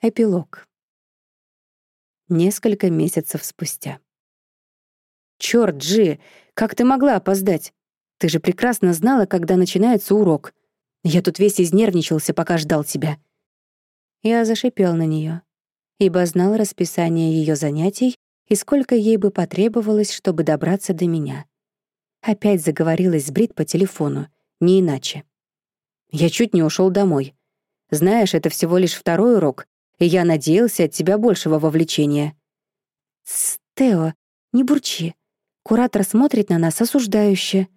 Эпилог. Несколько месяцев спустя. «Чёрт, Джи, как ты могла опоздать? Ты же прекрасно знала, когда начинается урок. Я тут весь изнервничался, пока ждал тебя». Я зашипел на неё, ибо знал расписание её занятий и сколько ей бы потребовалось, чтобы добраться до меня. Опять заговорилась с Брит по телефону, не иначе. Я чуть не ушёл домой. Знаешь, это всего лишь второй урок, и я надеялся от тебя большего вовлечения». «Тео, не бурчи. Куратор смотрит на нас осуждающе».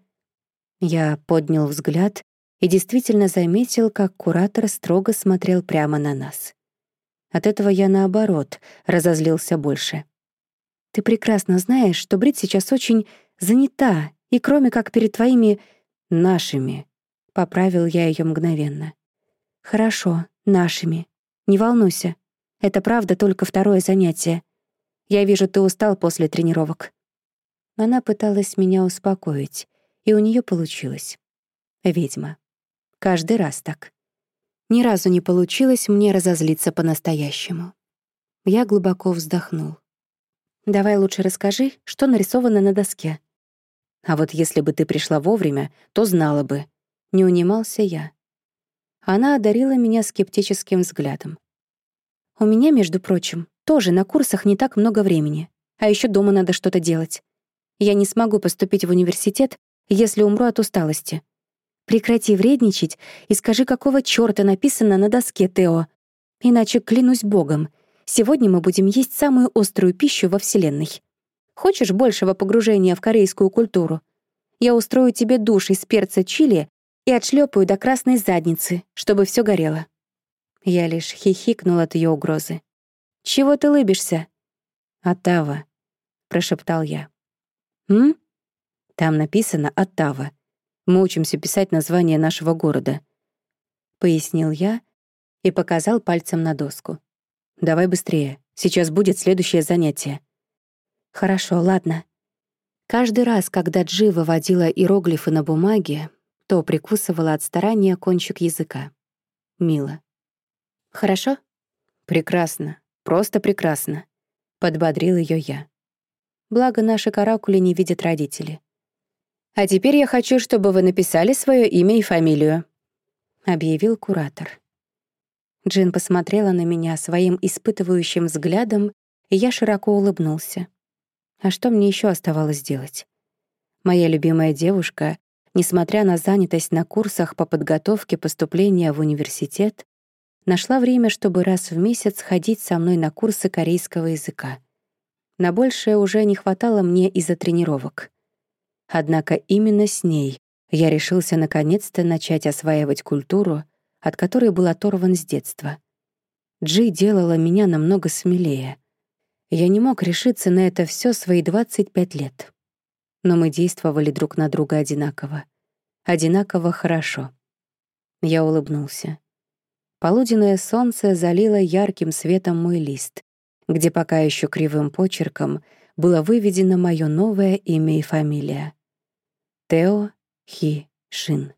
Я поднял взгляд и действительно заметил, как куратор строго смотрел прямо на нас. От этого я, наоборот, разозлился больше. «Ты прекрасно знаешь, что Брит сейчас очень занята, и кроме как перед твоими... нашими...» — поправил я ее мгновенно. «Хорошо, нашими. Не волнуйся. Это правда только второе занятие. Я вижу, ты устал после тренировок». Она пыталась меня успокоить, и у нее получилось. Ведьма. Каждый раз так. Ни разу не получилось мне разозлиться по-настоящему. Я глубоко вздохнул. «Давай лучше расскажи, что нарисовано на доске». «А вот если бы ты пришла вовремя, то знала бы». Не унимался я. Она одарила меня скептическим взглядом. «У меня, между прочим, тоже на курсах не так много времени, а еще дома надо что-то делать. Я не смогу поступить в университет, если умру от усталости. Прекрати вредничать и скажи, какого чёрта написано на доске, Тео. Иначе, клянусь богом, сегодня мы будем есть самую острую пищу во Вселенной. Хочешь большего погружения в корейскую культуру? Я устрою тебе душ из перца чили и отшлепаю до красной задницы, чтобы все горело». Я лишь хихикнул от ее угрозы. «Чего ты лыбишься?» «Оттава», — прошептал я. «М?» «Там написано «Оттава». Мы учимся писать название нашего города», — пояснил я и показал пальцем на доску. «Давай быстрее, сейчас будет следующее занятие». «Хорошо, ладно». Каждый раз, когда Джи выводила иероглифы на бумаге, то прикусывала от старания кончик языка. Мило. «Хорошо?» «Прекрасно. Просто прекрасно», — подбодрил ее я. Благо, наши каракули не видят родители. «А теперь я хочу, чтобы вы написали свое имя и фамилию», — объявил куратор. Джин посмотрела на меня своим испытывающим взглядом, и я широко улыбнулся. А что мне еще оставалось делать? Моя любимая девушка несмотря на занятость на курсах по подготовке поступления в университет, нашла время, чтобы раз в месяц ходить со мной на курсы корейского языка. На большее уже не хватало мне из-за тренировок. Однако именно с ней я решился наконец-то начать осваивать культуру, от которой был оторван с детства. Джи делала меня намного смелее. Я не мог решиться на это все свои 25 лет но мы действовали друг на друга одинаково. Одинаково хорошо. Я улыбнулся. Полуденное солнце залило ярким светом мой лист, где пока еще кривым почерком было выведено мое новое имя и фамилия. Тео Хи Шин.